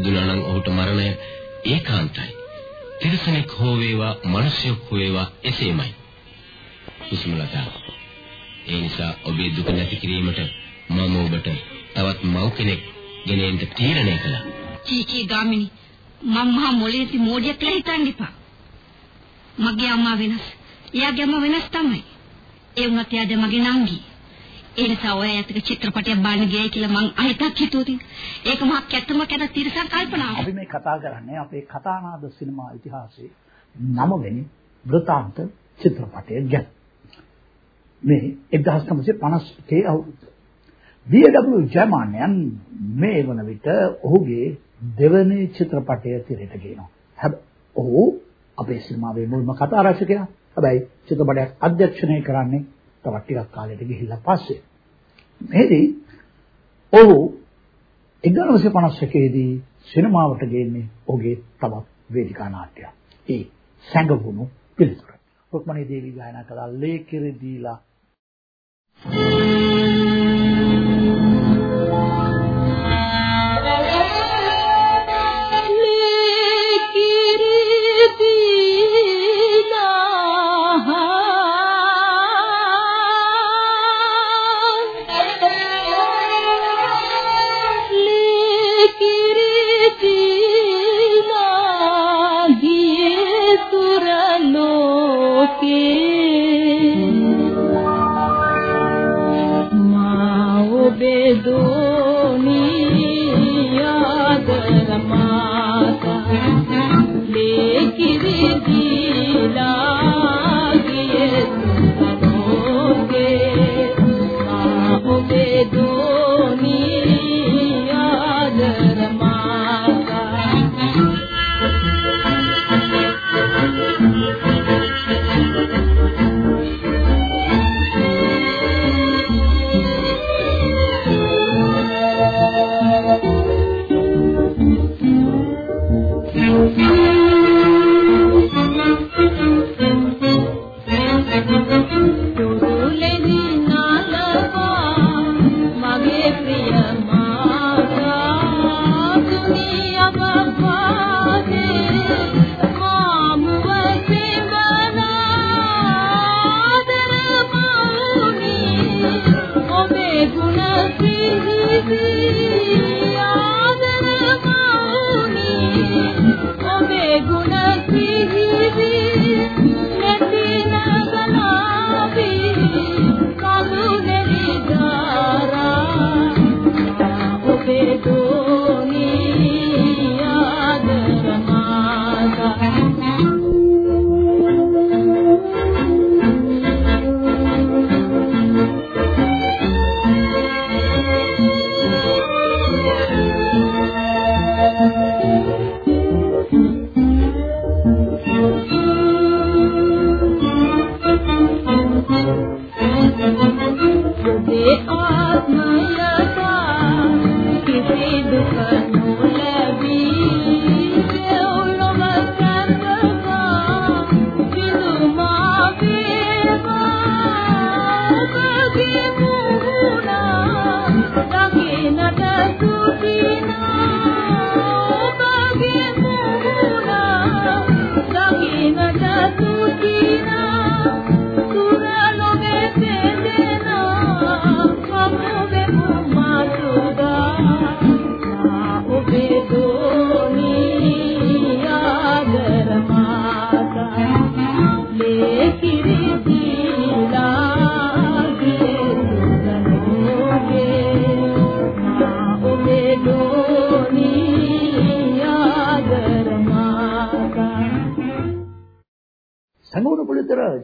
ඉපදුනා නම් ඔහුට මරණය ඒකාන්තයි. තිරසනෙක් හෝ වේවා, මිනිසෙක් හෝ වේවා එසේමයි. කුසුමලතා. ඒ නිසා ඔබේ දුක නැති කිරීමට මම ඔබට තවත් මව් කෙනෙක් ගෙනෙන්න තීරණය කළා. චීචී ගාමිනි මම මහා මොලේති මෝඩියක් කියලා හිතන්න එපා. මගේ අම්මා වෙනස්. එයාගේ අම්මා වෙනස් තමයි. ඒ වුණත් එයාද මගේ නංගි. ඒ නිසා ඔය ඇත්තක චිත්‍රපටයක් බලන්න ගියයි කියලා මං අහිතක් හිතුවොත් ඒක මහා කැතම කැත තිරසන් කල්පනාවක්. අපි මේ කතා කරන්නේ අපේ කතානාද සිනමා ඉතිහාසයේ නවවෙනි වෘතාන්ත චිත්‍රපටය ගැන. මේ 1951 අවුරුද්ද. B.W. ජයමාන්යන් මේ වන විට ඔහුගේ දෙවැනි චිත්‍රපටය තිරයට ගේනවා. හැබැයි ඔහු අපේ සිනමාවේ මුල්ම කතා රචකයා. හැබැයි චිත්‍රපටයක් අධ්‍යක්ෂණය කරන්නේ තවත් ටිකක් කාලයකට ගිහිල්ලා පස්සේ. මෙහිදී ඔහු 1951 දී සිනමාවට ගේන්නේ ඔහුගේ තවත් වේදිකා නාට්‍යයක්. ඒ සැඟවුණු පිළිතුර. රුක්මනී දේවී ගායනා කළ ලේකිරි දීලා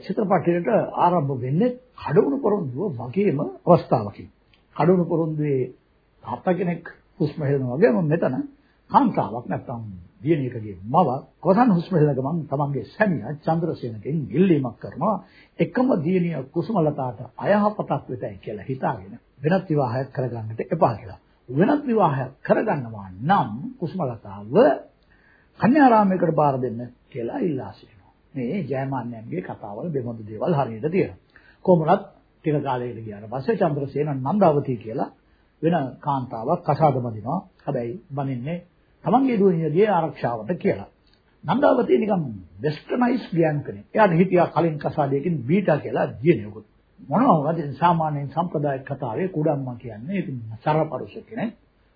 චිත්‍රපටයට ආරම්භ වෙන්නේ කඩවුණු පොරොන්දුව වගේම අවස්ථාවකින්. කඩවුණු පොරොන්දුවේ තාත්තා කෙනෙක් හුස්ම හෙලනවා වගේම මෙතන කාන්තාවක් නැත්තම් දියණියකගේ මව කොසන් හුස්ම හෙලන ගමන් තමන්ගේ සැමියා චන්ද්‍රසේනගෙන් ඉල්ලීමක් කරනවා එකම දියණිය කුසුමලතාට අයහපතක් වෙතයි කියලා හිතාගෙන වෙනත් විවාහයක් කරගන්නට එපා කියලා. වෙනත් විවාහයක් කරගන්නවා නම් කුසුමලතාව කන්‍යාරාමයකට බාර දෙන්න කියලා ඉල්ලා සිටිනවා. මේ ජයමාන්‍යන්ගේ කතාවල බෙමොදු දේවල් හරියට තියෙනවා. කොහොමවත් ටික කාලයකට ගියාට පස්සේ චන්ද්‍රසේන නන්දාවතී කියලා වෙන කාන්තාවක් කසාද බඳිනවා. හැබැයි බඳින්නේ තමන්ගේ දුවනියගේ ආරක්ෂාවට කියලා. නන්දාවතී නිකන් වෙස්ටර්නයිස් ගෑනු කෙනෙක්. එයාට හිටියා කලින් කසාදයකින් බීටා කියලා දියණියෙකුත්. මොනවා වුණත් සාමාන්‍යයෙන් සම්ප්‍රදායික කතාවේ කුඩම්මා කියන්නේ ඉතින් සරපරුෂ කෙනෙක්.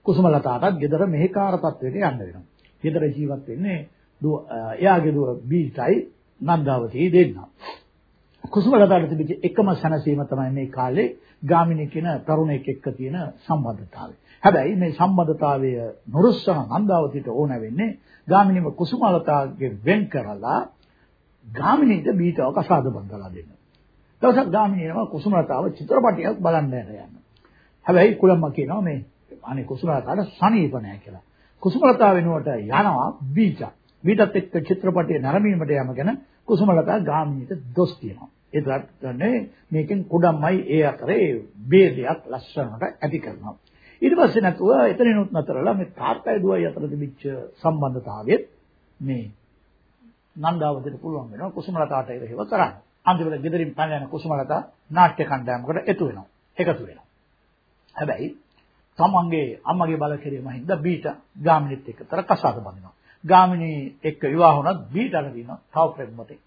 කුසුමලතාටත් ගෙදර මෙහෙකාර තත්වයක යන්න වෙනවා. ගෙදර ජීවත් වෙන්නේ එයාගේ දුව බීටයි නන්දාවතී දෙන්න. කුසුමලතාට තිබිච්ච එකම සැනසීම තමයි මේ කාලේ ගාමිණී කියන තරුණයෙක් එක්ක තියෙන සම්බන්ධතාවය. හැබැයි මේ සම්බන්ධතාවය නොරොස්සන නන්දාවතීට ඕන වෙන්නේ ගාමිණීව කුසුමලතාගේ වෙන් කරලා ගාමිණීට බීටව කසාද බඳලා දෙන්න. දවසක් ගාමිණීව කුසුමලතාව චිත්‍රපටයක් බලන්න යන. හැබැයි කුලම්ම කියනවා මේ අනේ කුසුමලතාවට සනීප නැහැ කියලා. කුසුමලතාව වෙනුවට යනවා බීජා. බීජත් එක්ක චිත්‍රපටයේ නැරඹීමට යම ගැන කුසුමලතා ගාමිණීට දොස් කියනවා. ඒ දන්නේ මේකෙන් කුඩම්මයි ඒ අතරේ ભેදයක් ලස්සනට ඇති කරනවා. ඊට පස්සේ නැතුව එතනිනුත් නතරලා මේ තාත්තයි දුවයි අතර තිබිච්ච සම්බන්ධතාවයත් මේ නන්දාවතට පුළුවන් වෙනවා කුසුමලතාට ඒව කරන්න. අන්තිමට ගෙදරින් පණ යන කුසුමලතා නාට්‍ය කණ්ඩායමකට එකතු වෙනවා. එකතු වෙනවා. හැබැයි තමන්ගේ අම්මගේ බල කිරීම හින්දා බීට ගාමිණීත් එක්කතර කසාද බඳිනවා. ගාමිණී එක්ක විවාහ වුණත් බීටට දිනවා තව ප්‍රේමමතේ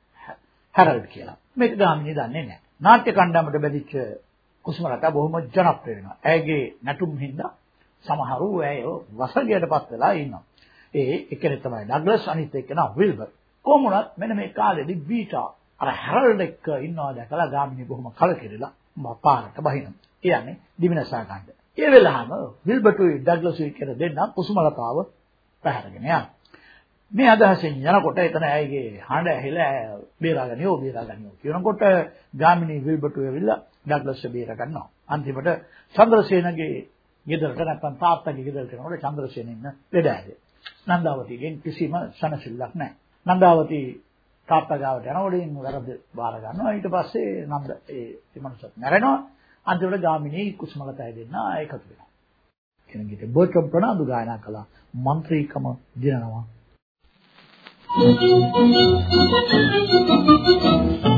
හැරල්ඩ් කියලා. මේක ගාමිණී දන්නේ නැහැ. නාට්‍ය කණ්ඩායමට බැඳිච්ච කුසුමලතා බොහොම ජනප්‍රිය වෙනවා. ඇයගේ නැටුම් හින්දා සමහරු ඇයව වසඟයටපත් වෙලා ඉන්නවා. ඒ එකනේ තමයි ඩග්ලස් අනිත් එක්කෙනා විල්බර්. කොහොමුණත් මෙන්න මේ කාලෙදි බීටා අර හැරල්ඩ් එක්ක ඉන්නවා දැකලා ගාමිණී බොහොම කලකිරිලා පාරට බහිනවා. කියන්නේ දිවිනසා ගන්න. ඒ වෙලාවම විල්බර්ටුයි ඩග්ලස්යි කියන දෙන්න කුසුමලතාව පැහැරගෙන යනවා. මේ අදහසෙන් යනකොට එතන ඇයිගේ හඬ ඇහිලා බේරාගනියෝ බේරාගනියෝ කියනකොට ගාමිණී විල්බටු ඇවිල්ලා ඩග්ලස්ව බේර ගන්නවා. අන්තිමට චන්ද්‍රසේනගේ ගෙදරට නැත්නම් තාත්තගේ ගෙදරට යනකොට චන්ද්‍රසේන ඉන්න ලෙඩ ඇදේ. නන්දාවතිගෙන් කිසිම සනසිල්ලක් නැහැ. නන්දාවති තාත්තා ගාවට යනකොට ඉන්න වැරද්ද බාර ගන්නවා. ඊට පස්සේ නන්ද ඒ මනුස්සත් මැරෙනවා. අන්තිමට ගාමිණී කුස්මලතය දෙන්න එකතු වෙනවා. කෙනෙක්ගේ බොචම් ප්‍රනාදු ගායනා කළා. മന്ത്രിකම දිනනවා. Thank you.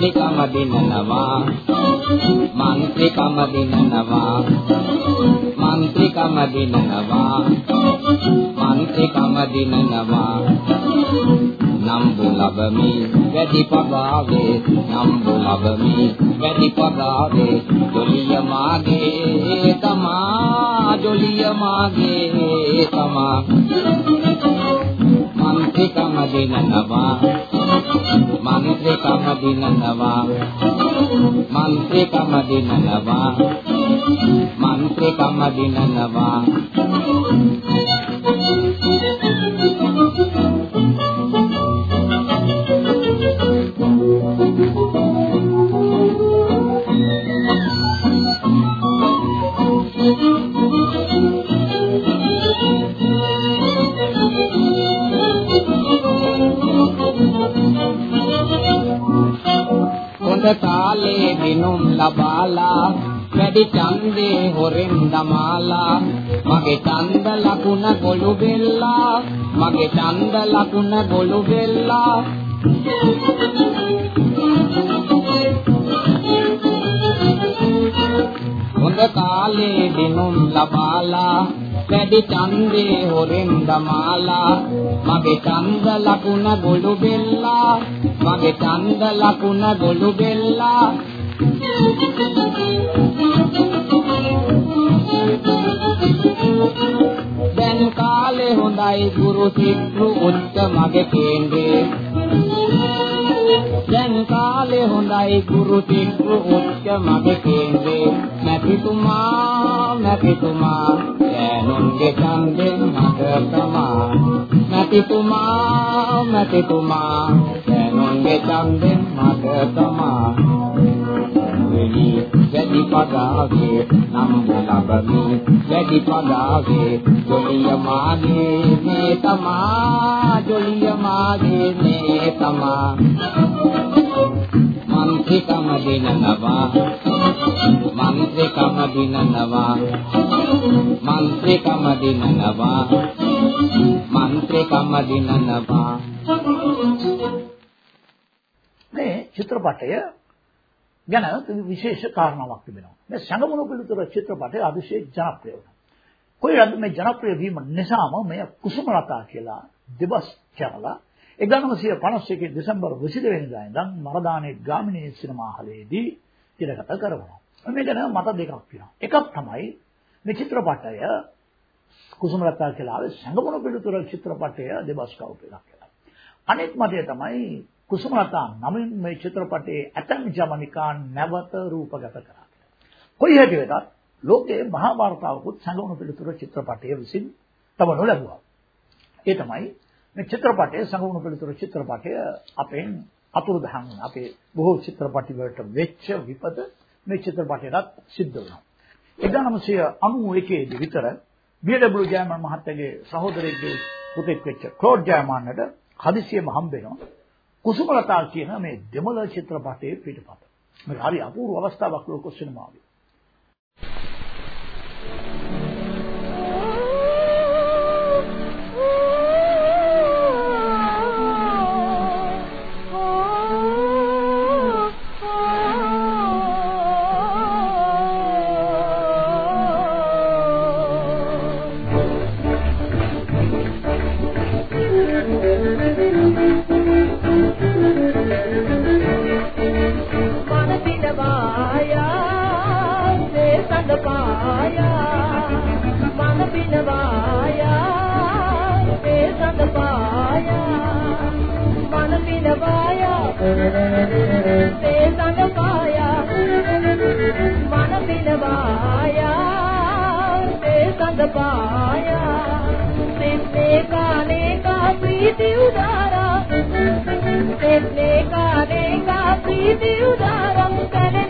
මන්ත්‍රිකම දිනනවා. මන්ත්‍රිකම දිනනවා. මන්ත්‍රිකම දිනනවා. මන්ත්‍රිකම දිනනවා. නම්බු ලබමි වැඩි පගාවේ නම්බු ලබමි වැඩි පගාවේ ජොලිය මාගේ තමා ජොලිය මාගේ තමා. මන්ත්‍රිකම දිනනවා මන්ත්‍රිකම දිනනවා. මන්ත්‍රිකම දිනනවා මන්ත්‍රිකම දිනනවා. හොඳ තාලේ දිනුම් ලබාලා වැඩි ඡන්දේ හොරෙන් දමාලා. මගේ ඡන්ද ලකුණ ගොළු බෙල්ලා මගේ ඡන්ද ලකුණ ගොළු බෙල්ලා හොඳ කාලේ දිනුම් ලබාලා වැඩි ඡන්දේ හොරෙන් දමාලා මගේ ඡන්ද ලකුණ ගොළු බෙල්ලා. මගේ ඡන්ද ලකුණ ගොළු බෙල්ලා. දැන් කාලේ හොඳයි ගුරු සික්රු උත්ත මගේ කේන්දේ. දැන් කාලේ හොඳයි ගුරු සික්රු උත්ත මගේ කේන්දේ. නැතිතුමා නැතිතුමා ඈනුන්ගේ ඡන්දෙන් මට තමා නැතිතුමා නැතිතුමා ඈනුන්ගේ ඡන්දෙන් මට තමා වෙලි වැඩි පදාවේ නම් ලබමි. වැඩි පදාවේ ජොලිය මාගේ මේ තමා. ජොලිය මාගේ මේ තමා. මන්ත්‍රිකම දිනනවා මන්ත්‍රිකම දිනනවා මන්ත්‍රිකම දිනනවා මන්ත්‍රිකම දිනනවා මේ චිත්‍රපටය ගැන විශේෂ කාරණාවක් තිබෙනවා. මේ සංගමන පිළිතුර චිත්‍රපටය අතිශය ජනප්‍රිය වුණා. කොයිරත් මේ ජනප්‍රිය වීම නිසාම මේ කුසුමලතා කියලා දෙබස් කරලා 1951 දෙසැම්බර් 22 වෙනිදා ඉඳන් මරදානේ ගාමිණී සිනමා හලේදී තිරගත කරනවා. මේ ගැන මත දෙකක් තියෙනවා. එකක් තමයි මේ චිත්‍රපටය කුසුමලතා කියලා ආවේ සංගමන පිළිතුර චිත්‍රපටය දෙබස් කවුප එකක් කියලා. අනෙක් මතය තමයි කුසුමලතා නමින් මේ චිත්‍රපටයේ ඇතම් ජමනිකා නැවත රූපගත කරා. කොයි හැටි වෙතත් ලෝකයේ මහා වාර්තාවකුත් සැඟවුණු පිළිතුර චිත්‍රපටයේ විසින් තබනු ලැබුවා. ඒ තමයි මේ චිත්‍රපටයේ සැඟවුණු පිළිතුර චිත්‍රපටය අපෙන් අතුරුදහන් වුණා. අපේ බොහෝ චිත්‍රපටි වලට වෙච්ච විපද මේ චිත්‍රපටයටත් සිද්ධ වුණා. 1991 දී විතර බීඩබ්ලිව් ජයමාන් මහත්තයාගේ සහෝදරයෙක්ගේ පුතෙක් වෙච්ච ක්ලෝඩ් ජයමාන්නට හදිසියෙම හම්බ වෙනවා. කුසුමලතා කියන මේ දෙමළ චිත්‍රපටයේ පිටපත. මේක හරි අපූර්ව අවස්ථාවක් ලෝක සිනමාවේ. पाया मन पिनवाया ते संद पाया मन पिनवाया ते संद पाया मन पिनवाया ते संद पाया तिसने काने का प्रीति उदारा तिसने काने का प्रीति उदारम करने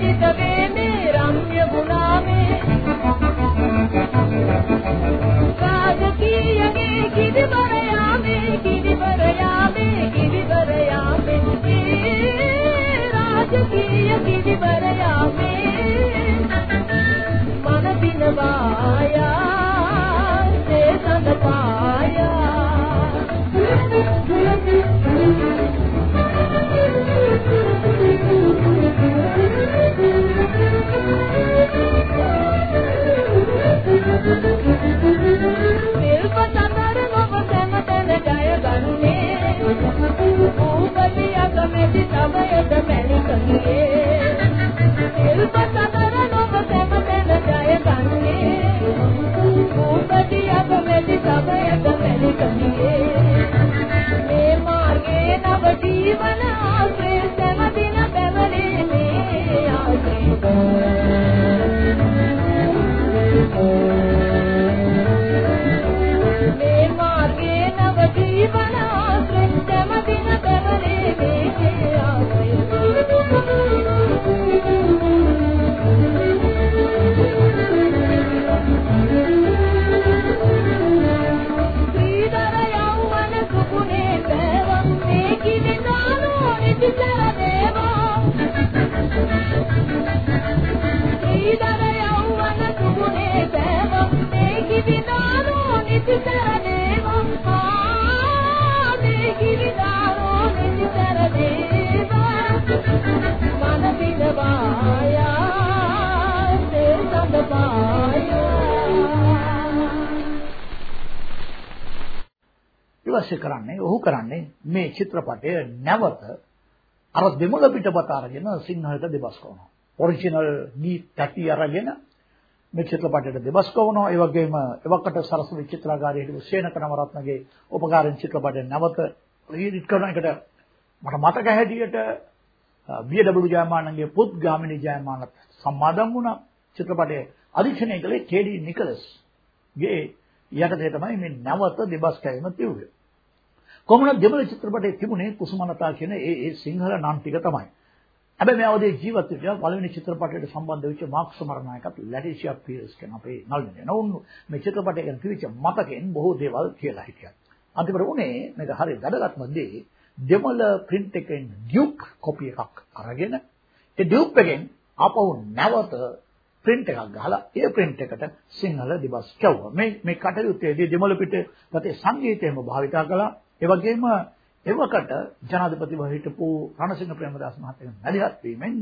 चितवे मे रम्य සමයද පැලිකගේ එල්පත කර නොබ සැම තැන ජය ගන්නේ. ඌපටි අප වැදි සමයද පැලිකගේ මේ මාර්ගයේ නව ජීවන අවශ්‍ය කරන්නේ ඔහු කරන්නේ මේ චිත්‍රපටය නැවත අර දෙමළ පිටපත අරගෙන සිංහලට දෙබස් කරනවා. ඔරිජිනල් ගීත පැටි අරගෙන මේ චිත්‍රපටයට දෙබස් කරනවා. ඒ වගේම එවකට සරස්වති චිත්‍රාගාරයේ හිටපු සේනක නවරත්නගේ උපකාරයෙන් චිත්‍රපටය නැවත රීඩිට් කරන එකට මට මතක හැටියට බී.ඩබ්ලිව් ජයමානන්ගේ පුත් ගාමිණී ජයමානත් සම්මාදම් වුණා චිත්‍රපටයේ අධික්ෂණය කළේ කේ.ඩී. නිකලස් ගේ යටතේ තමයි මේ නැවත දෙබස් කැවීම තියුවේ. කොමුණ දෙමළ චිත්‍රපටයේ තිබුණේ කුසුමලතා කියන ඒ ඒ සිංහල නම් ටික තමයි. හැබැයි මේ අවදී ජීවත් වෙච්ච පළවෙනි චිත්‍රපටයට සම්බන්ධ වෙච්ච මාක්ස් මරණයකත් ලැටිෂියා පීර්ස් කියන අපේ නළුනේ නවුන් මේ චිත්‍රපටය ගැන කිවිච්ච මතකෙන් බොහෝ දේවල් කියලා හිටියා. අන්තිමට උනේ මේක හරි වැදගත්ම දේ දෙමළ print එකෙන් ඩියුක් කොපි එකක් අරගෙන ඒ ඩියුක් එකෙන් ආපහු නැවත print එකක් ගහලා ඒ print එකට සිංහල දිබස් කැවුවා. මේ මේ කටයුත්තේදී දෙමළ පිටේ සංගීතයම භාවිතා කළා. ඒ වගේම එවකට ජනාධිපතිව හිටපු රණසිංහ ප්‍රේමදාස මහත්තයා මැදිහත් වීමෙන්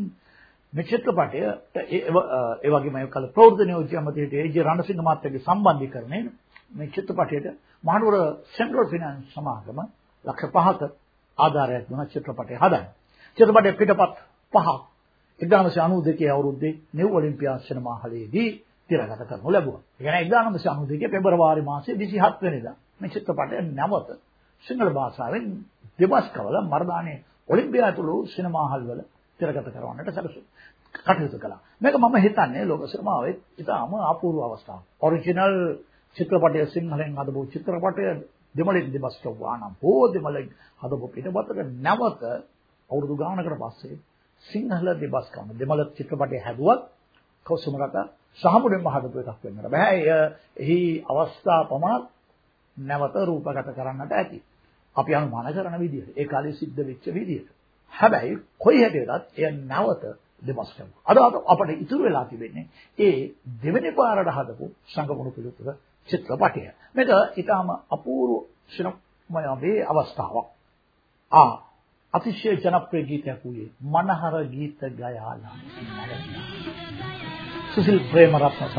මේ චිත්‍රපටය ඒ වගේම ඒ කල ප්‍රවෘත්ති නියෝජ්‍ය අමාත්‍යයට ඒ.ජේ රණසිංහ මහත්තයාගේ සම්බන්ධීකරණයෙන් මේ චිත්‍රපටයට මහනුවර සෙන්ට්‍රල් ෆිනන්ස් සමාගම ලක්ෂ 5ක ආධාරයක් දුන චිත්‍රපටය හදන්න. චිත්‍රපටයේ පිටපත් පහක් 1992 අවුරුද්දේ නිව් ඔලිම්පියා සිනමා හලේදී තිරගත කරනු ලැබුවා. ඒ කියන්නේ 1992 පෙබරවාරි මාසයේ 27 වෙනිදා මේ චිත්‍රපටය නැවත සිංහල භාෂාවෙන් දෙබස් කවල මර්දානේ ඔලිම්පියාතුළු සිනමා හල්වල තිරගත කරවන්නට සැලසුම් කටයුතු කළා. මේක මම හිතන්නේ ලෝක සිනමාවේ ඉතාම අපූර්ව අවස්ථාවක්. ඔරිජිනල් චිත්‍රපටය සිංහලෙන් හදපු චිත්‍රපටය දෙමළෙන් දෙබස් කවුවා නම් හෝ දෙමළෙන් හදපු පිටපතක නැවත අවුරුදු ගානකට පස්සේ සිංහල දෙබස් කරන දෙමළ චිත්‍රපටය හැදුවත් කෞසුමරක සහමුඩෙන්ම හදපු එකක් වෙන්නට බෑ. එහි අවස්ථා පමණක් නැවත රූපගත කරන්නට ඇති. අපි අනුමාන කරන විදිහට ඒ කාලේ සිද්ධ වෙච්ච විදිහට. හැබැයි කොයි හැටියටත් එය නැවත දෙමස් කරනවා. අද අපිට ඉතුරු වෙලා තිබෙන්නේ ඒ දෙවෙනි පාරට හදපු සංගමණු පිළිතුර චිත්‍රපටය. මේක ඊටාම අපූර්ව සිනමය අවස්ථාවක්. ආ අතිශය ජනප්‍රිය ගීතයක් වූයේ මනහර ගීත ගයාලා. සුසිල් ප්‍රේමරත්න සහ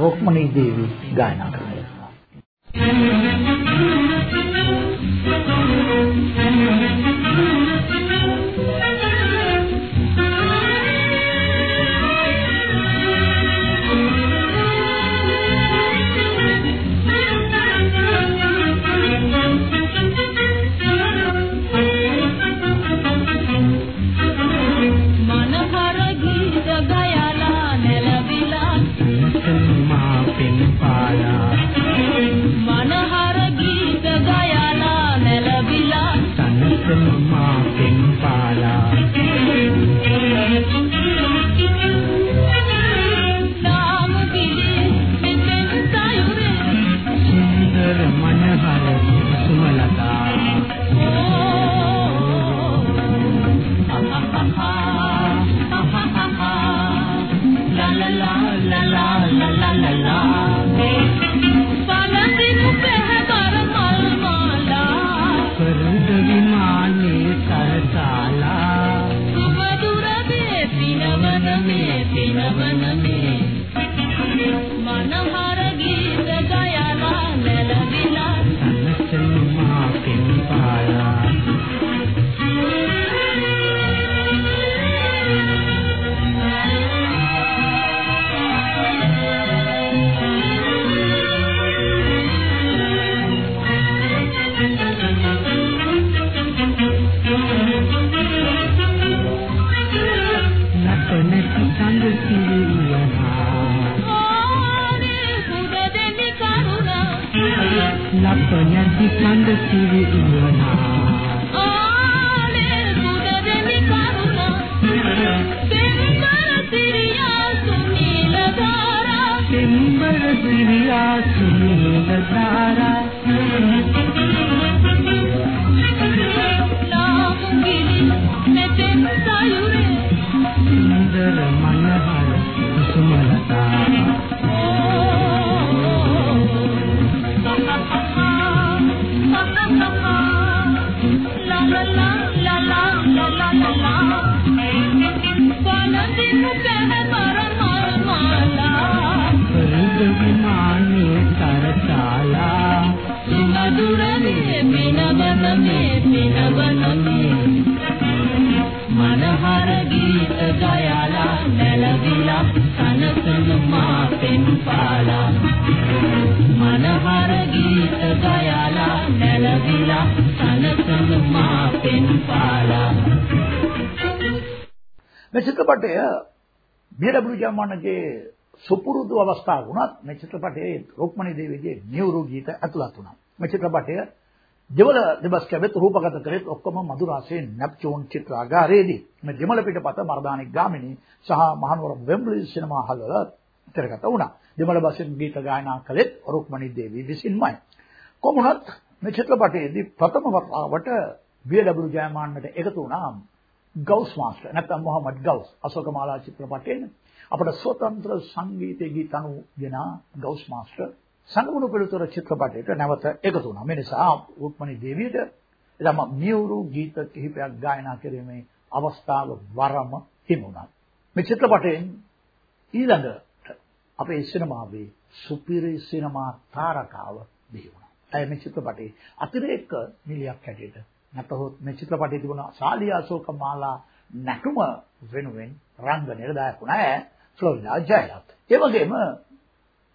රොක්මනී දේවී ගායනා කරනවා. ගයලා නැලවිලා සනසන මා පෙන් පාලා මේ චිත්‍රපටය බීඩබ්ලිව් ජයමානගේ සුපුරුදු අවස්ථාව වුණත් මේ චිත්‍රපටයේ රොක්මනී දේවිගේ නියුරු ගීත ඇතුළත් වුණා. මේ චිත්‍රපටය දෙවල දෙබස් කැවෙත් රූපගත කරෙත් ඔක්කොම මధుරාසේ නැප්චූන් චිත්‍රාගාරයේදී මේ දෙමළ පිටපත මර්දානික් ගාමිණී සහ මහනුවර වෙම්බලි සිනමා හල් වල තිරගත වුණා. දෙමළ භාෂෙන් ගීත ගායනා කළෙත් රුක්මනී දේවී විසින්මයි. කොමුණත් මේ චිත්‍රපටයේදී ප්‍රථම වතාවට බී.ඩබ්ලිව් ජයමාන්නට එකතු වුණා ගවුස් මාස්ටර් නැත්නම් මොහමඩ් ගවුස් අශෝකමාලා චිත්‍රපටයේ අපට ස්වතන්ත්‍ර සංගීතයේ ගීතණු දෙන ගවුස් මාස්ටර් සංගමුණු පිළිතුර චිත්‍රපටයට නැවත එකතු වුණා. මේ නිසා රුක්මනී දේවියට එදම මියුරු ගීත කිහිපයක් ගායනා කිරීමේ අවස්ථාව වරම හිමුණා. මේ චිත්‍රපටයෙන් ඊළඟට අපේ සිනමාවේ සුපිරි සිනමා තාරකාව බිහි වුණා. ඒ මේ චිත්‍රපටයේ අතිරේක නිලියක් හැටියට නැතහොත් මේ චිත්‍රපටයේ තිබුණ ශාලිය අශෝකමාලා නැටුම වෙනුවෙන් රංගනයට දායක වුණා ඈ ෆ්ලොරිඩා ජයලත්. ඒ වගේම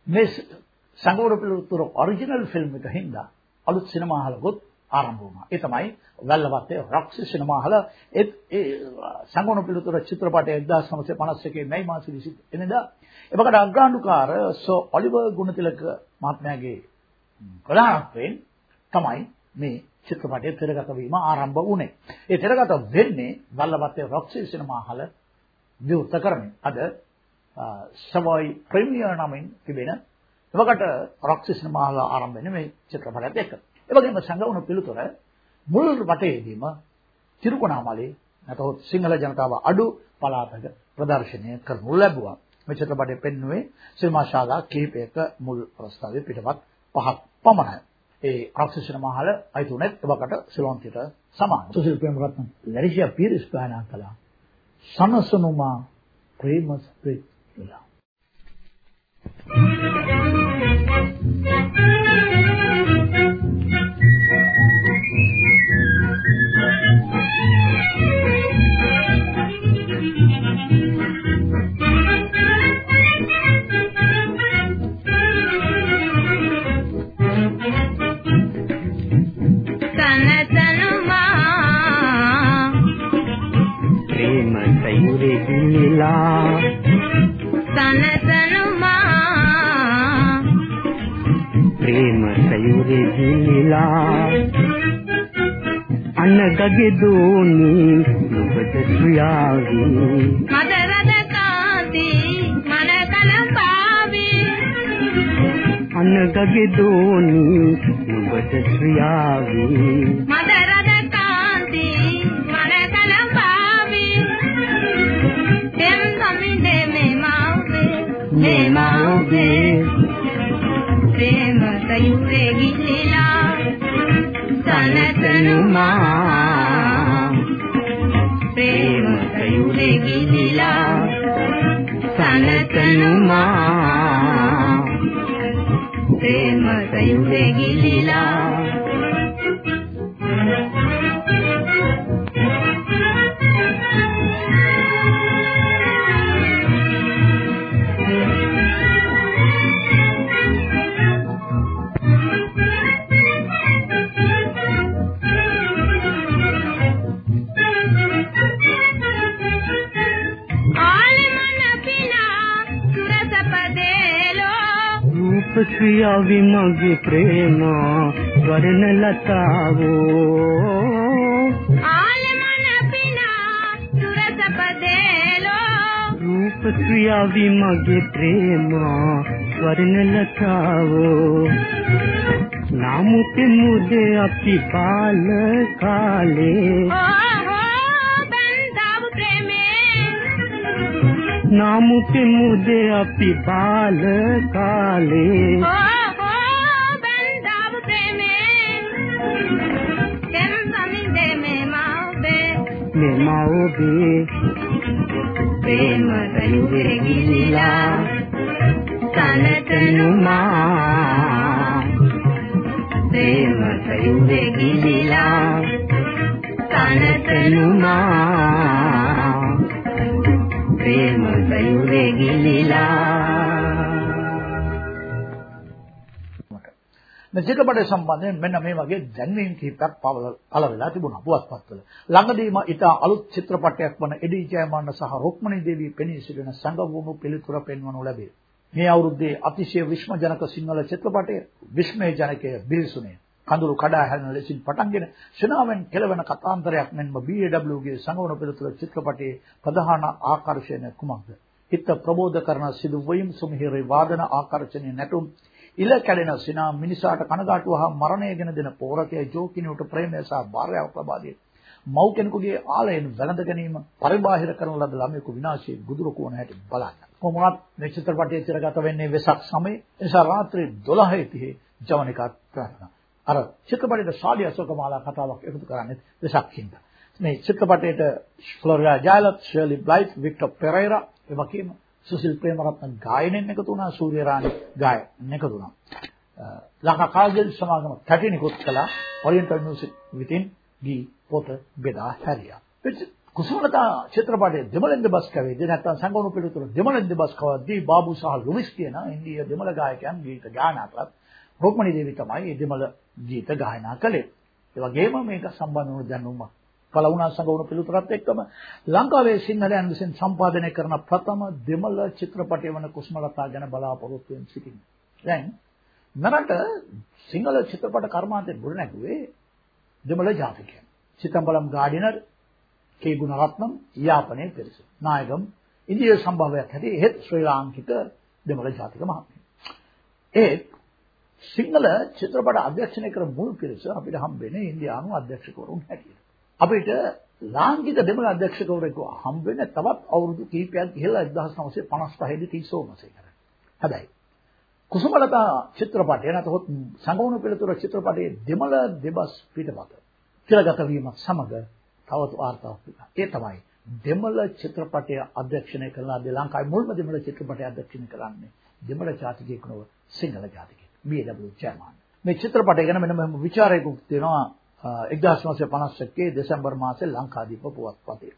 මේ සංගවර පිළිතුර ඔරිජිනල් ෆිල්ම් එක හින්දා අලුත් සිනමා හලකුත් ආරම්භ වුණා. ඒ තමයි වැල්ලවත්තේ රොක්සි සිනමා හල ඒ සංගවර පිළිතුර චිත්‍රපටය 1951 මැයි මාස 20 වෙනිදා එවකට අග්‍රාණ්ඩුකාර සෝ ඔලිවර් ගුණතිලක මහත්මයාගේ ප්‍රධානත්වයෙන් තමයි මේ චිත්‍රපටයේ තිරගත වීම ආරම්භ වුණේ. ඒ තිරගත වෙන්නේ වල්ලවත්තේ රොක්සි සිනමා හල විවෘත කරමින්. අද සවොයි ප්‍රීමියර් නමින් තිබෙන එවකට රොක්සි සිනමා හල ආරම්භ වෙන්නේ මේ චිත්‍රපටයත් එක්ක. ඒ වගේම සංගවුණු පිළිතුර මුල් වටේදීම තිරුකණාමලේ නැතහොත් සිංහල ජනතාව අඩු පළාතක ප්‍රදර්ශනය කරනු ලැබුවා. මේ චිත්‍රපටයේ පෙන්වුවේ සිනමා ශාලා කිහිපයක මුල් ප්‍රස්තාවයේ පිටපත් පහක් පමණයි. ඒ රක්ෂණ මහල අයිතුනෙත් එවකට ශ්‍රී සමාන. සුසිල් ප්‍රේමරත්න ලරිෂා පීරිස් ගායනා කළා. සනසනුමා ප්‍රේම ස්ප්‍රිත් කියලා. අනගගේ දෝනි නුඹට ශ්‍රියාවි මදරද කාන්ති මනකන පාවි අනගගේ දෝනි නුඹට ශ්‍රියාවි ක්‍රියාවි මගේ ප්‍රේම වරණ ලතාවෝ. ආලමන පිනා සුරසපදේලෝ රූප ක්‍රියාවි මගේ ප්‍රේම වරණ ලතාවෝ. නාමුතේ මුදේ අපි පාල කාලේ මේ මාවේ ප්‍රේම සයුරේ ගිලිලා තනතනුමා ප්‍රේම සයුරේ ගිලිලා තනතනුමා ප්‍රේම සයුරේ ගිලිලා මේ චිත්‍රපටය සම්බන්ධයෙන් මෙන්න මේ වගේ දැන්වීම් කිහිපයක් පළ වෙලා තිබුණා පුවත්පත්වල. ළඟදීම ඊට අලුත් චිත්‍රපටයක් වන එඩී ජයමාන්න සහ රුක්මනී දේවී පෙනී සිටින සංගවුණු පිළිතුර පෙන්වනු ලැබේ. මේ අවුරුද්දේ අතිශය විශ්මජනක සිංහල චිත්‍රපටය විශ්මය ජනකය බිල්සුනේ කඳුළු කඩා හැලෙන ලෙසින් පටන්ගෙන ශනාවෙන් කෙලවන කතාන්තරයක් මෙන්ම BAW ගේ සංගවන පිළිතුර චිත්‍රපටයේ ප්‍රධාන ආකර්ෂණය කුමක්ද? හිත ප්‍රබෝධ කරන සිදු වීම සුමිහිරේ වාදන ආකර්ෂණීය නැටුම් ඉල කැඩෙන සිනා මිනිසාට කනගාටුව හා මරණය ගැන දෙන පෝරකයේ ජෝකිනියට ප්‍රේමය සහ භාර්යාවක් ලබා දෙයි. මව් කෙනෙකුගේ ආලයෙන් වැළඳ ගැනීම පරිබාහිර කරන ලද ළමයෙකු විනාශයේ ගුදුරු කෝණ හැටි බලන්න. කොහොමවත් මේ චිත්‍රපටයේ තිරගත වෙන්නේ වෙසක් සමයේ. නිසා රාත්‍රී 12:30 ජවනිකා කරනවා. අර චිත්‍රපටයේ ශාලිය අශෝකමාලා කතාවක් එකතු කරන්නේ වෙසක් හින්දා. මේ චිත්‍රපටයේට ෆ්ලොරිඩා ජයලත්, ෂර්ලි බ්ලයිට්, වික්ටර් පෙරේරා එවැගේම සුසිල් ප්‍රේමරත්න ගායනයෙන් එකතු වුණා, සූර්යරාණි ගායනයෙන් එකතු වුණා. ලංකා කාගල් සමාගම කැටිනිකුත් කළා ඔරියන්ටල් මියුසික් විතින් ගී පොත බෙදා හැරියා. කුසලතා චිත්‍රපටයේ දෙමළෙන්ද බස් කවේද නැත්නම් සංගෝණු පිළිතුරු දෙමළෙන්ද බස් කවද්දී බාබු සහ ලුවිස් කියන ඉන්දියා දෙමළ ගායකයන් ගීත ගායනා කළත් රොක්මනී දේවී තමයි මේ දෙමළ ගීත ගායනා කළේ. ඒ වගේම මේක සම්බන්ධ වුණු දැනුම කලවුණා සංගෝණු පිළිතුරත් එක්කම ලංකාවේ සිංහලයන් විසින් සම්පාදනය කරන ප්‍රථම දෙමළ චිත්‍රපටය වන කුස්මලතා ගැන බලාපොරොත්තු වෙන සිටින්නේ. දැන් මරට සිංහල චිත්‍රපට කර්මාන්තේ ගොඩ නැගුවේ දෙමළ ජාතිකයන්. සිතම්බලම් ගාඩිනර් කේ ගුණරත්නම් යාපනයේ පිරිස. නායකම් ඉන්දිය සම්භාවයක් හැටි හෙත් ශ්‍රී ලාංකික දෙමළ ජාතික මහත්මිය. ඒ සිංහල චිත්‍රපට අධ්‍යක්ෂණය කර මුල් පිරිස අපිට හම්බෙන්නේ ඉන්දියානු අධ්‍යක්ෂකවරුන් හැටියට. අපිට ලාංකික දෙමළ අධ්‍යක්ෂකවරයෙකු හම්බෙන්නේ තවත් අවුරුදු කිහිපයක් ගිහලා 1955 දී තීසෝමසේ කරා. හැබැයි කුසුමලතා චිත්‍රපටය නැතහොත් සංගමන පිළිතුර චිත්‍රපටයේ දෙමළ දෙබස් පිටපත තිරගත වීමත් සමග තවත් වාර්තාවක් තිබුණා. ඒ තමයි දෙමළ චිත්‍රපටය අධ්‍යක්ෂණය කරන දී ලංකාවේ මුල්ම දෙමළ චිත්‍රපටය අධ්‍යක්ෂණය කරන්නේ දෙමළ ජාතිකයෙක් නොව සිංහල ජාතිකයෙක්. B.W. චර්මන්. මේ චිත්‍රපටය ගැන මෙන්න මෙහෙම ਵਿਚාරයකුත් තියෙනවා 1951 දෙසැම්බර් මාසයේ ලංකාදීප පුවත්පතේ.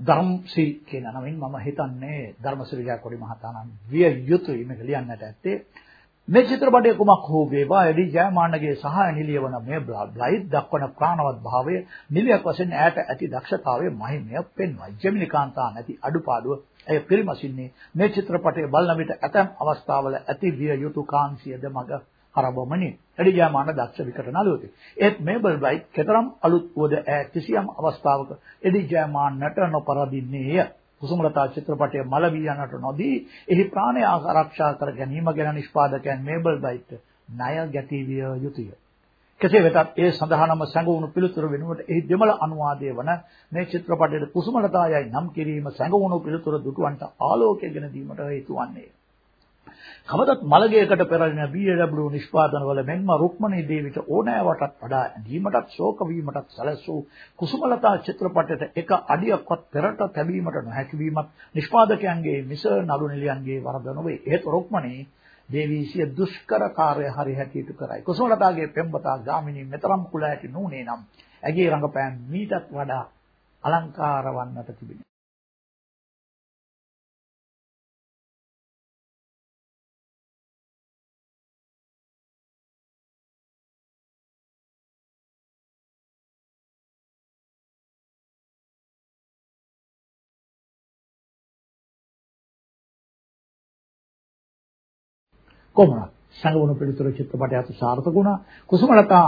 ධර්මසී කියන නමින් මම හිතන්නේ ධර්මසිරියා කොඩි මහතාණන් විය යුතුයි මේක ලියන්නට ඇත්තේ මේ චිත්‍රපටයේ කුමක් හෝ වේවා එඩි ජයමාන්නගේ සහාය නිලියවන මේ බ්ලයිට් දක්වන ප්‍රාණවත් භාවය නිලියක් වශයෙන් ඈට ඇති දක්ෂතාවයේ මහිමය පෙන්වයි. ජෙමිනි කාන්තා නැති අඩුපාඩුව ඇය පිරිමසින්නේ මේ චිත්‍රපටයේ බලන විට ඇතැම් අවස්ථාවල ඇති විය යුතු කාන්සියද මග හරබමනි. එඩි ජයමාන්න දක්ෂ විකට නළුවෙකි. ඒත් මේබල් බ්ලයිට් කතරම් අලුත් වූද ඈ කිසියම් අවස්ථාවක එඩි ජයමාන්නට නොපරදින්නේය. කුසුමලතා චිත්‍රපටය මල වී යනට නොදී එහි ප්‍රාණය ආරක්ෂා කර ගැනීම ගැන නිෂ්පාදකයන් මේබල් බයිට් ණය ගැටී විය යුතුය. කෙසේ වෙතත් ඒ සඳහානම සැඟවුණු පිළිතුර වෙනුවට එහි දෙමළ අනුවාදය වන මේ චිත්‍රපටයේ කුසුමලතායයි නම් කිරීම සැඟවුණු පිළිතුර දුටුවන්ට ආලෝකය ගෙන දීමට හේතු වන්නේය. කවදත් මළගයකට පෙරළෙන BAW නිෂ්පාදනවල මෙන්ම රුක්මනී දේවිට ඕනෑවටත් වඩා ඇඳීමටත් ශෝක වීමටත් සැලසූ කුසුමලතා චිත්‍රපටයට එක අඩියක්වත් පෙරට තැබීමට නොහැකි වීමත් නිෂ්පාදකයන්ගේ මිස නළු නිලියන්ගේ වරද නොවේ. ඒත් රුක්මනී දේවී සිය දුෂ්කර කාර්ය හරි හැටියට කරයි. කුසුමලතාගේ පෙම්වතා ගාමිණී මෙතරම් කුල ඇති නුනේ නම් ඇගේ රංගපෑම් මීටත් වඩා අලංකාර වන්නට තිබිණි. කොහොමද සංගුණ පිළිතුරු චිත්‍රපටය අත සාර්ථක වුණා. කුසුමලතා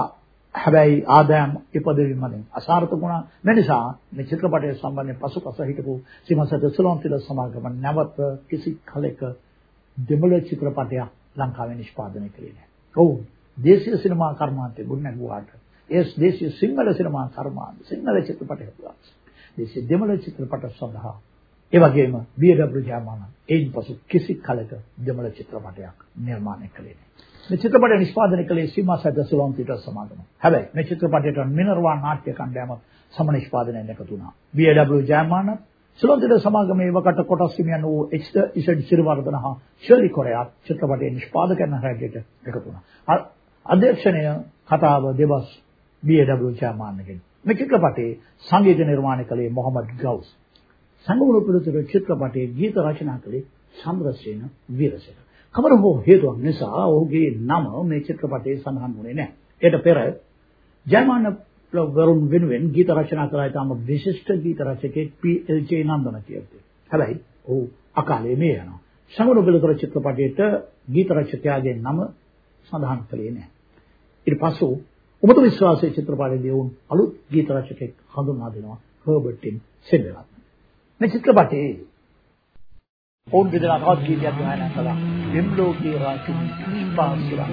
හැබැයි ආදායම් ඉපදවීම වලින් අසාර්ථක වුණා. මේ නිසා මේ චිත්‍රපටය සම්බන්ධයෙන් පසුපස හිටපු සීමසත සුලොන්තිල සමාගම නැවත කිසි කලෙක දෙමළ චිත්‍රපටයක් ලංකාවේ නිෂ්පාදනය කළේ නැහැ. ඔව්. දේශීය සිනමා කර්මාන්තේ ගොඩනැගුවාට ඒ දේශීය සිංහල සිනමා කර්මාන්ත සිංහල චිත්‍රපට හදුවා. දේශීය දෙමළ චිත්‍රපට සඳහා ඒ වගේම බීඩබ්ලිව් ජයමාන ඒන් පසු කිසි කලක දෙමළ චිත්‍රපටයක් නිර්මාණය කළේ නැහැ. මේ චිත්‍රපටය නිෂ්පාදනය කළේ සීමා සැදසුලම් පිටර් සමාගම. හැබැයි මේ චිත්‍රපටයට මිනර්වා නාට්‍ය කණ්ඩායම සම නිෂ්පාදනයෙන් එකතු වුණා. බීඩබ්ලිව් ජයමාන සුලම් පිටර් සමාගමේ වකට කොටස් හිමියන් වූ එච්.ද. ඉසඩ් සිරිවර්ධන හා ෂර්ලි කොරයා චිත්‍රපටයේ නිෂ්පාදකයන් හැටියට එකතු වුණා. අධ්‍යක්ෂණය කතාව දෙබස් බීඩබ්ලිව් ජයමානගෙන්. මේ චිත්‍රපටයේ සංගීත නිර්මාණය කළේ මොහමඩ් ගවුස්. සංගමන පිළිතුරු චිත්‍රපටයේ ගීත රචනා කළේ චන්ද්‍රසේන වීරසේන. කවර හෝ හේතුවක් නිසා ඔහුගේ නම මේ චිත්‍රපටයේ සඳහන් වුණේ නැහැ. ඒට පෙර ජයමාන වරුන් වෙනුවෙන් ගීත රචනා කළා ඉතාම විශිෂ්ට ගීත රචකයෙක් පී.එල්.ජේ නන්දන කියපේ. හැබැයි ඔහු අකාලේ මිය යනවා. සංගුණ බෙලතර චිත්‍රපටයේට ගීත රචකයාගේ නම සඳහන් කළේ නැහැ. ඊට පස්සෙ උමතු විශ්වාසයේ චිත්‍රපටයේදී වුන් අලුත් ගීත රචකයෙක් හඳුන්වා දෙනවා හර්බර්ටින් සෙල්ලරත්න. මේ චිත්‍රපටයේ ඔවුන් බෙදලා තවත් ගීතයක් ගායනා කළා. දෙම්ලෝකේ රාජු පාසුරා.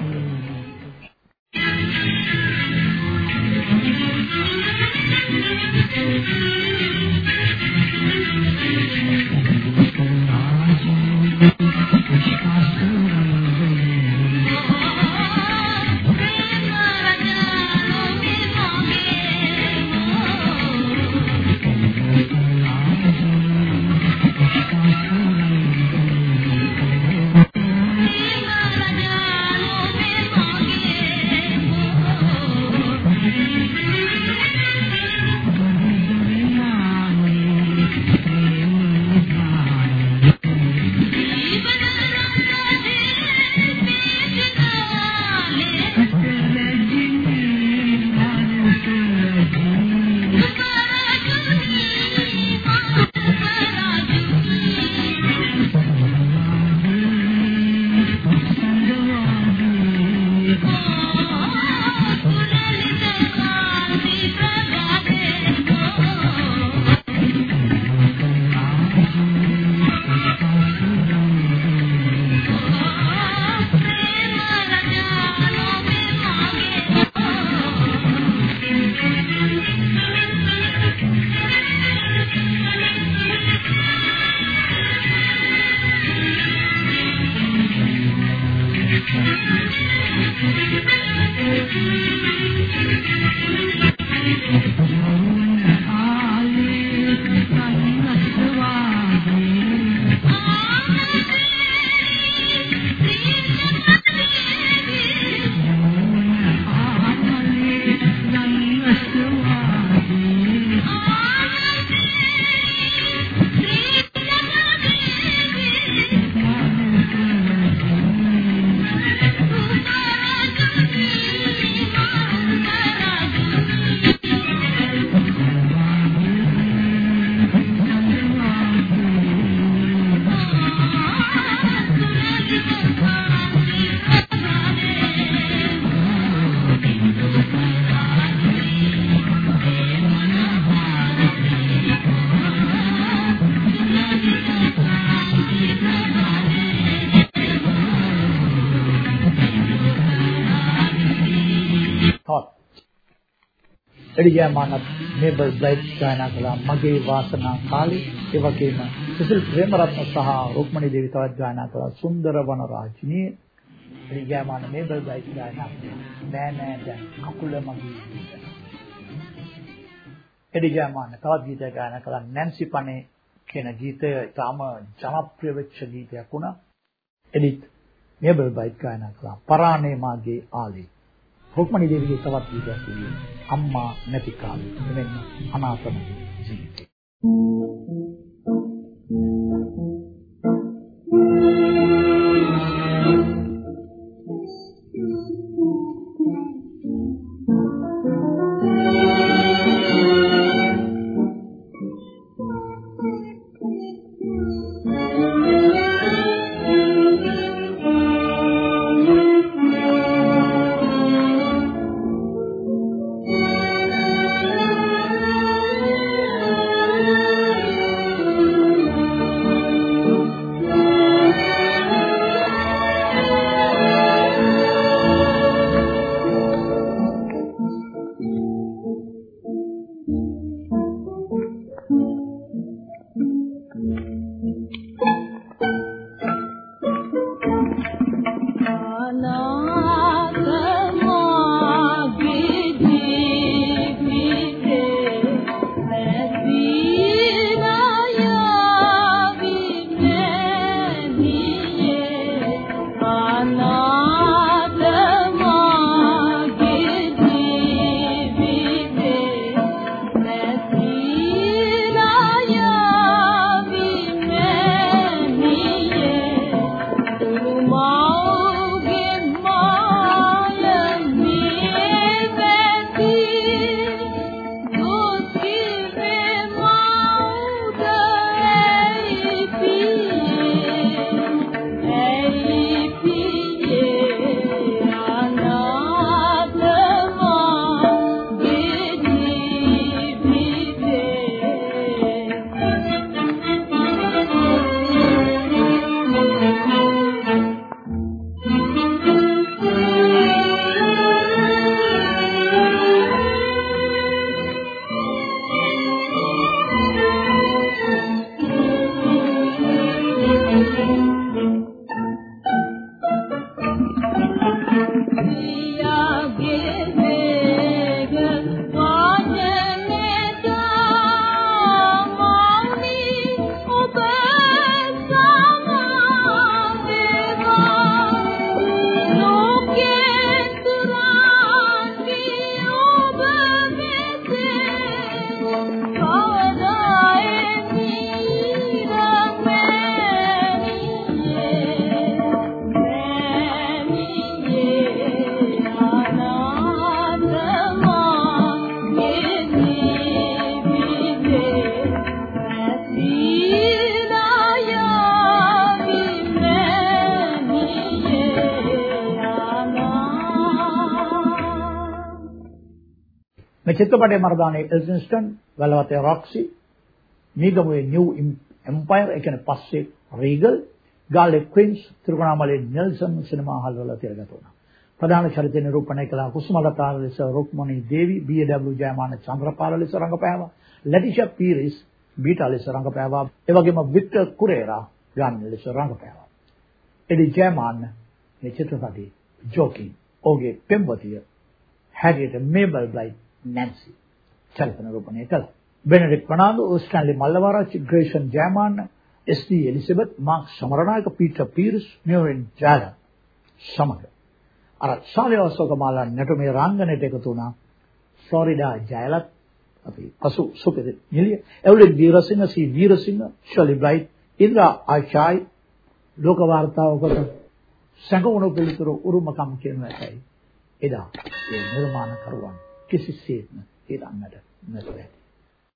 එළියමානත් මේබල් බ්ලයිට් ගායනා කළා. මගේ වාසනා කාලේ ඒ වගේම සිසිල් ප්‍රේමරත්න සහ රුක්මනී දේවී තවත් ගායනා කළා. සුන්දර වන රාජිනී එළියමාන මේබල් බ්ලයිට් ගායනා නෑ නෑ දැන් කකුල මගේ එළියමාන තවත් ගීතයක් ගායනා කළා. නැන්සි පනේ කියන ගීතය තාම ජනප්‍රිය වෙච්ච ගීතයක් වුණා. එඩිත් මේබල් බ්ලයිට් ගායනා කළා. පරාණේ මාගේ ආලේ. රුක්මනී දේවිගේ තවත් ගීතයක් තියෙනවා අම්මා නැති කාලේ. එමෙන්න අනාථම ජීවිතේ. මා මේ චිත්‍රපටයේ මර්දානේ එල්සින්ස්ටන්, වැලවතේ රොක්සි, මීගමුවේ නිව් එම්පයර්, ඒ කියන්නේ පස්සේ රීගල්, ගාලේ ක්වින්ස්, ත්‍රිකෝණාමලේ නෙල්සන් සිනමා හල් වල තිරගත වුණා. ප්‍රධාන චරිත නිරූපණය කළ කුසුමලතා ලෙස රුක්මනී දේවි, බී.ඩබ්ලිව් ජයමාන චන්ද්‍රපාල ලෙස රංගපෑවා. ලැටිෂා පීරිස් බීටා ලෙස රංගපෑවා. ඒ වගේම වික්ටර් කුරේරා ගාන ලෙස රංගපෑවා. එඩි ජයමාන මේ චිත්‍රපටයේ ජෝකි ඔහුගේ පෙම්වතිය හැරියට මේබල් බ්ලයිට් නැන්සි චරිත නිරූපණය කළා. Benedict Fernando, Stanley Mallawarachchi, Gration Jayamanne, SD. Elizabeth, mark Samaranayake, Peter Peiris, මියෝරින් ජාලා සමග. අර ශාලිය අශෝකමාලා නැටුමේ රංගනයට එකතු වුණා. ෆ්ලොරිඩා ජයලත් අපි පසු සුපිරි නිලිය එවුලි වීරසිංහ සී වීරසිංහ ශලි බ්‍රයිට් ඉන්ද්‍රා ආචායි ලෝක වාර්තාවකට සංගුණ පිළිතුරු උරුමකම් කියන එකයි එදා ඒ නිර්මාණකරුවන් කිසිසේත්ම ඉරන්නට නැතුව ඇති